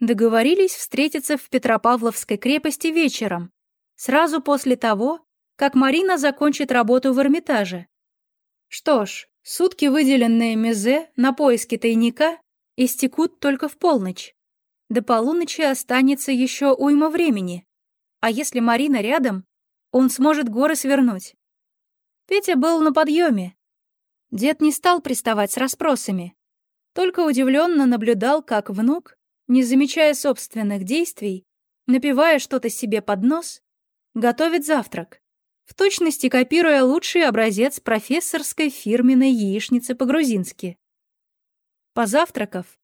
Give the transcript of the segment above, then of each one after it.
Договорились встретиться в Петропавловской крепости вечером, сразу после того, как Марина закончит работу в Эрмитаже. Что ж, сутки, выделенные Мезе на поиски тайника, истекут только в полночь. До полуночи останется еще уйма времени. А если Марина рядом, он сможет горы свернуть. Петя был на подъеме. Дед не стал приставать с расспросами, только удивленно наблюдал, как внук, не замечая собственных действий, напивая что-то себе под нос, готовит завтрак, в точности копируя лучший образец профессорской фирменной яичницы по-грузински. Позавтракав,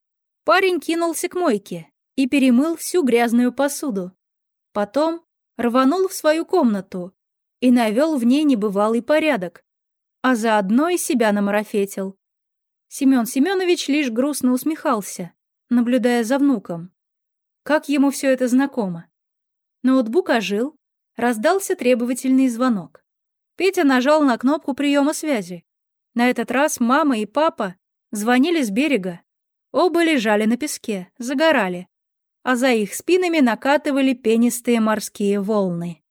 парень кинулся к мойке и перемыл всю грязную посуду. Потом рванул в свою комнату и навел в ней небывалый порядок, а заодно и себя намарафетил. Семен Семенович лишь грустно усмехался, наблюдая за внуком. Как ему все это знакомо. Ноутбук ожил, раздался требовательный звонок. Петя нажал на кнопку приема связи. На этот раз мама и папа звонили с берега. Оба лежали на песке, загорали а за их спинами накатывали пенистые морские волны.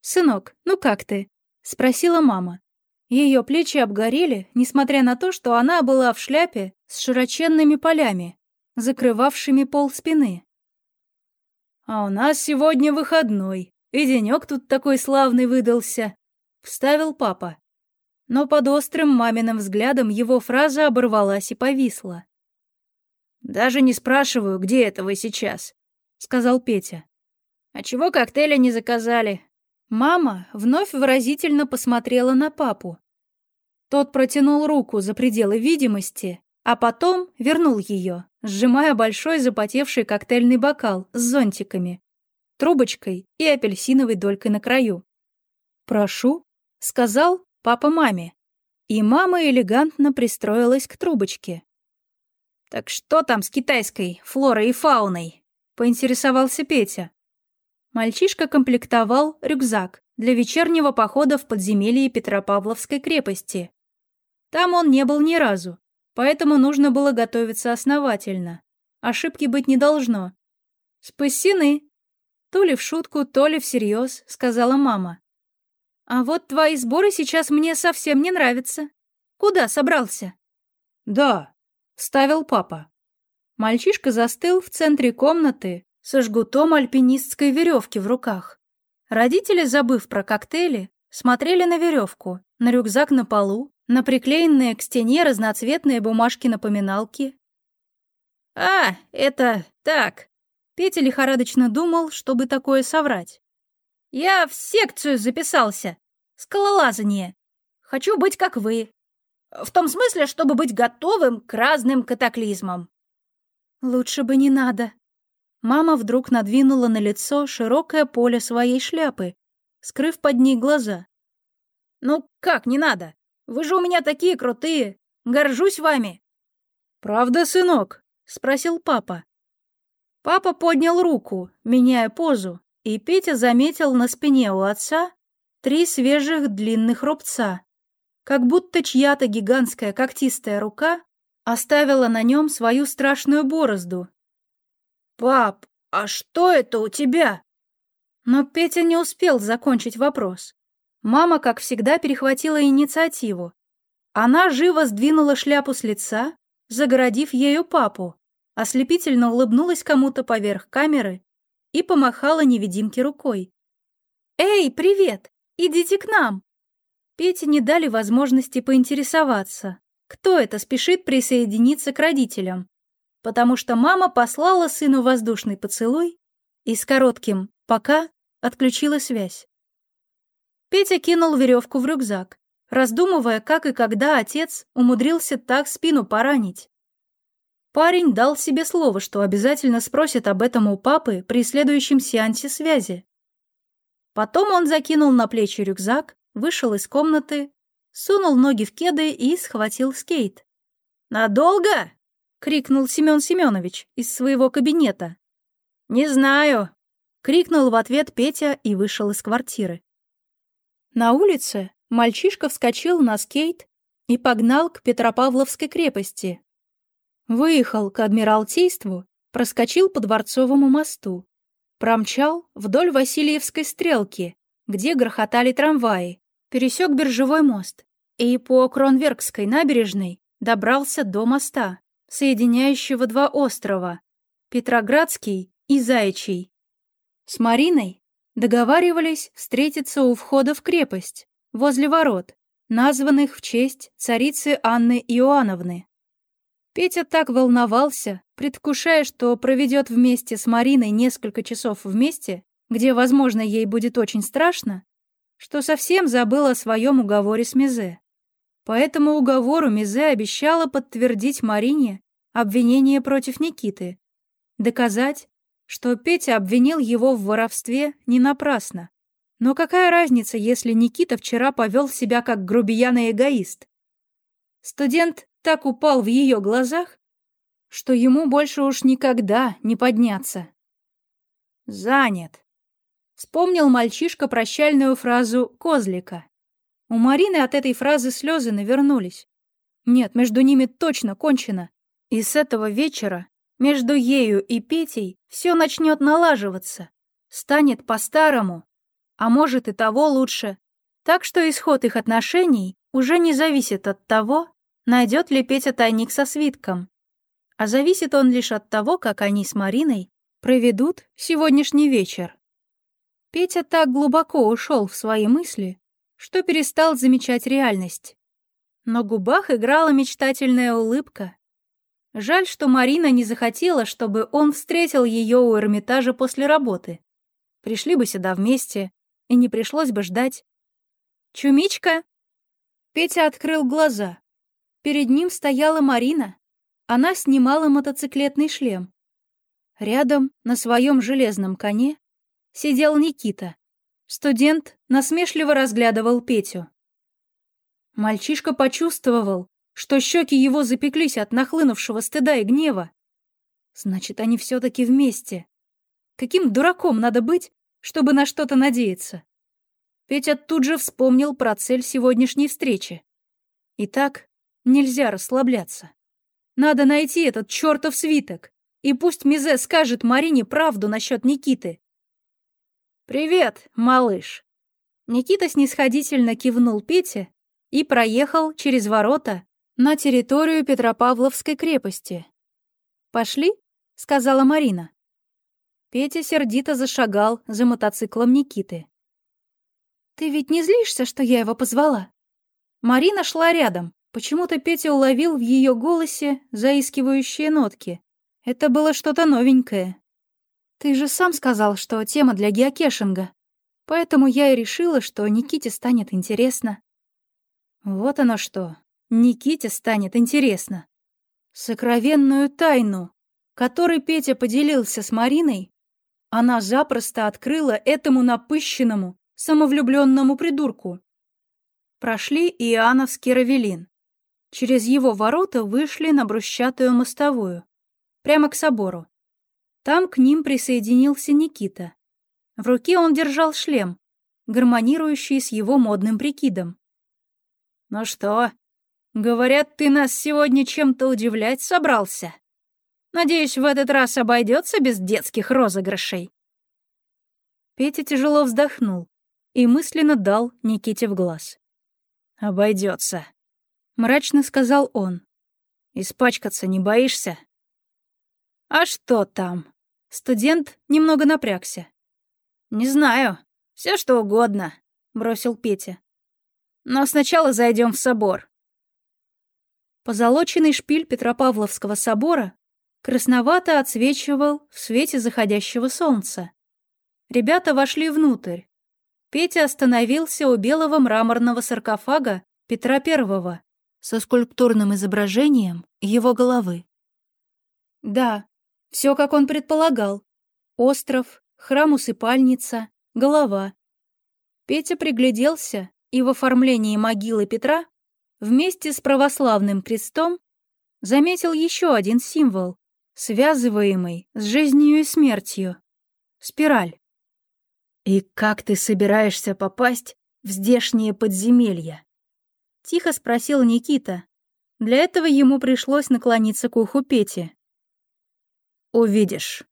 «Сынок, ну как ты?» — спросила мама. Ее плечи обгорели, несмотря на то, что она была в шляпе с широченными полями, закрывавшими пол спины. «А у нас сегодня выходной, и денек тут такой славный выдался», — вставил папа. Но под острым маминым взглядом его фраза оборвалась и повисла. «Даже не спрашиваю, где это вы сейчас», — сказал Петя. «А чего коктейля не заказали?» Мама вновь выразительно посмотрела на папу. Тот протянул руку за пределы видимости, а потом вернул ее, сжимая большой запотевший коктейльный бокал с зонтиками, трубочкой и апельсиновой долькой на краю. «Прошу», — сказал папа маме. И мама элегантно пристроилась к трубочке. «Так что там с китайской флорой и фауной?» — поинтересовался Петя. Мальчишка комплектовал рюкзак для вечернего похода в подземелье Петропавловской крепости. Там он не был ни разу, поэтому нужно было готовиться основательно. Ошибки быть не должно. «Спасены!» То ли в шутку, то ли всерьез, сказала мама. «А вот твои сборы сейчас мне совсем не нравятся. Куда собрался?» «Да, — вставил папа. Мальчишка застыл в центре комнаты со жгутом альпинистской веревки в руках. Родители, забыв про коктейли, смотрели на веревку, на рюкзак на полу, на приклеенные к стене разноцветные бумажки-напоминалки. «А, это так!» Петя лихорадочно думал, чтобы такое соврать. «Я в секцию записался. Скалолазание. Хочу быть как вы. В том смысле, чтобы быть готовым к разным катаклизмам. Лучше бы не надо. Мама вдруг надвинула на лицо широкое поле своей шляпы, скрыв под ней глаза. «Ну как не надо? Вы же у меня такие крутые! Горжусь вами!» «Правда, сынок?» — спросил папа. Папа поднял руку, меняя позу, и Петя заметил на спине у отца три свежих длинных рубца, как будто чья-то гигантская когтистая рука оставила на нем свою страшную борозду. «Пап, а что это у тебя?» Но Петя не успел закончить вопрос. Мама, как всегда, перехватила инициативу. Она живо сдвинула шляпу с лица, загородив ею папу, ослепительно улыбнулась кому-то поверх камеры и помахала невидимке рукой. «Эй, привет! Идите к нам!» Пете не дали возможности поинтересоваться, кто это спешит присоединиться к родителям, потому что мама послала сыну воздушный поцелуй и с коротким «пока» отключила связь. Петя кинул веревку в рюкзак, раздумывая, как и когда отец умудрился так спину поранить. Парень дал себе слово, что обязательно спросит об этом у папы при следующем сеансе связи. Потом он закинул на плечи рюкзак вышел из комнаты, сунул ноги в кеды и схватил скейт. «Надолго?» — крикнул Семен Семенович из своего кабинета. «Не знаю», — крикнул в ответ Петя и вышел из квартиры. На улице мальчишка вскочил на скейт и погнал к Петропавловской крепости. Выехал к Адмиралтейству проскочил по Дворцовому мосту, промчал вдоль Васильевской стрелки, где грохотали трамваи, пересек Биржевой мост и по Кронверкской набережной добрался до моста, соединяющего два острова — Петроградский и Заячий. С Мариной договаривались встретиться у входа в крепость, возле ворот, названных в честь царицы Анны Иоанновны. Петя так волновался, предвкушая, что проведет вместе с Мариной несколько часов вместе, где, возможно, ей будет очень страшно, что совсем забыл о своем уговоре с Мизе. По этому уговору Мизе обещала подтвердить Марине обвинение против Никиты, доказать, что Петя обвинил его в воровстве не напрасно. Но какая разница, если Никита вчера повел себя как грубиян и эгоист? Студент так упал в ее глазах, что ему больше уж никогда не подняться. «Занят», — вспомнил мальчишка прощальную фразу Козлика. У Марины от этой фразы слезы навернулись. Нет, между ними точно кончено. И с этого вечера между ею и Петей все начнет налаживаться, станет по-старому, а может и того лучше. Так что исход их отношений уже не зависит от того, найдет ли Петя тайник со свитком, а зависит он лишь от того, как они с Мариной проведут сегодняшний вечер. Петя так глубоко ушел в свои мысли, что перестал замечать реальность. На губах играла мечтательная улыбка, Жаль, что Марина не захотела, чтобы он встретил ее у Эрмитажа после работы. Пришли бы сюда вместе, и не пришлось бы ждать. «Чумичка!» Петя открыл глаза. Перед ним стояла Марина. Она снимала мотоциклетный шлем. Рядом, на своем железном коне, сидел Никита. Студент насмешливо разглядывал Петю. Мальчишка почувствовал, что щеки его запеклись от нахлынувшего стыда и гнева. Значит, они все-таки вместе. Каким дураком надо быть, чтобы на что-то надеяться? Петя тут же вспомнил про цель сегодняшней встречи. Итак, нельзя расслабляться. Надо найти этот чертов свиток, и пусть Мизе скажет Марине правду насчет Никиты. «Привет, малыш!» Никита снисходительно кивнул Пете и проехал через ворота на территорию Петропавловской крепости. «Пошли?» — сказала Марина. Петя сердито зашагал за мотоциклом Никиты. «Ты ведь не злишься, что я его позвала?» Марина шла рядом. Почему-то Петя уловил в ее голосе заискивающие нотки. Это было что-то новенькое. «Ты же сам сказал, что тема для геокешинга. Поэтому я и решила, что Никите станет интересно». Вот оно что. Никите станет интересно. Сокровенную тайну, которой Петя поделился с Мариной, она запросто открыла этому напыщенному, самовлюбленному придурку. Прошли Иоанновский Равелин. Через его ворота вышли на брусчатую мостовую, прямо к собору. Там к ним присоединился Никита. В руке он держал шлем, гармонирующий с его модным прикидом. «Ну что, Говорят, ты нас сегодня чем-то удивлять собрался. Надеюсь, в этот раз обойдется без детских розыгрышей. Петя тяжело вздохнул и мысленно дал Никите в глаз. Обойдется, мрачно сказал он. Испачкаться не боишься? А что там? Студент немного напрягся. Не знаю, все что угодно, бросил Петя. Но сначала зайдем в собор. Позолоченный шпиль Петропавловского собора красновато отсвечивал в свете заходящего солнца. Ребята вошли внутрь. Петя остановился у белого мраморного саркофага Петра I со скульптурным изображением его головы. Да, все как он предполагал. Остров, храм-усыпальница, голова. Петя пригляделся и в оформлении могилы Петра вместе с православным крестом заметил еще один символ, связываемый с жизнью и смертью — спираль. «И как ты собираешься попасть в здешние подземелья?» — тихо спросил Никита. Для этого ему пришлось наклониться к уху Пети. Увидишь.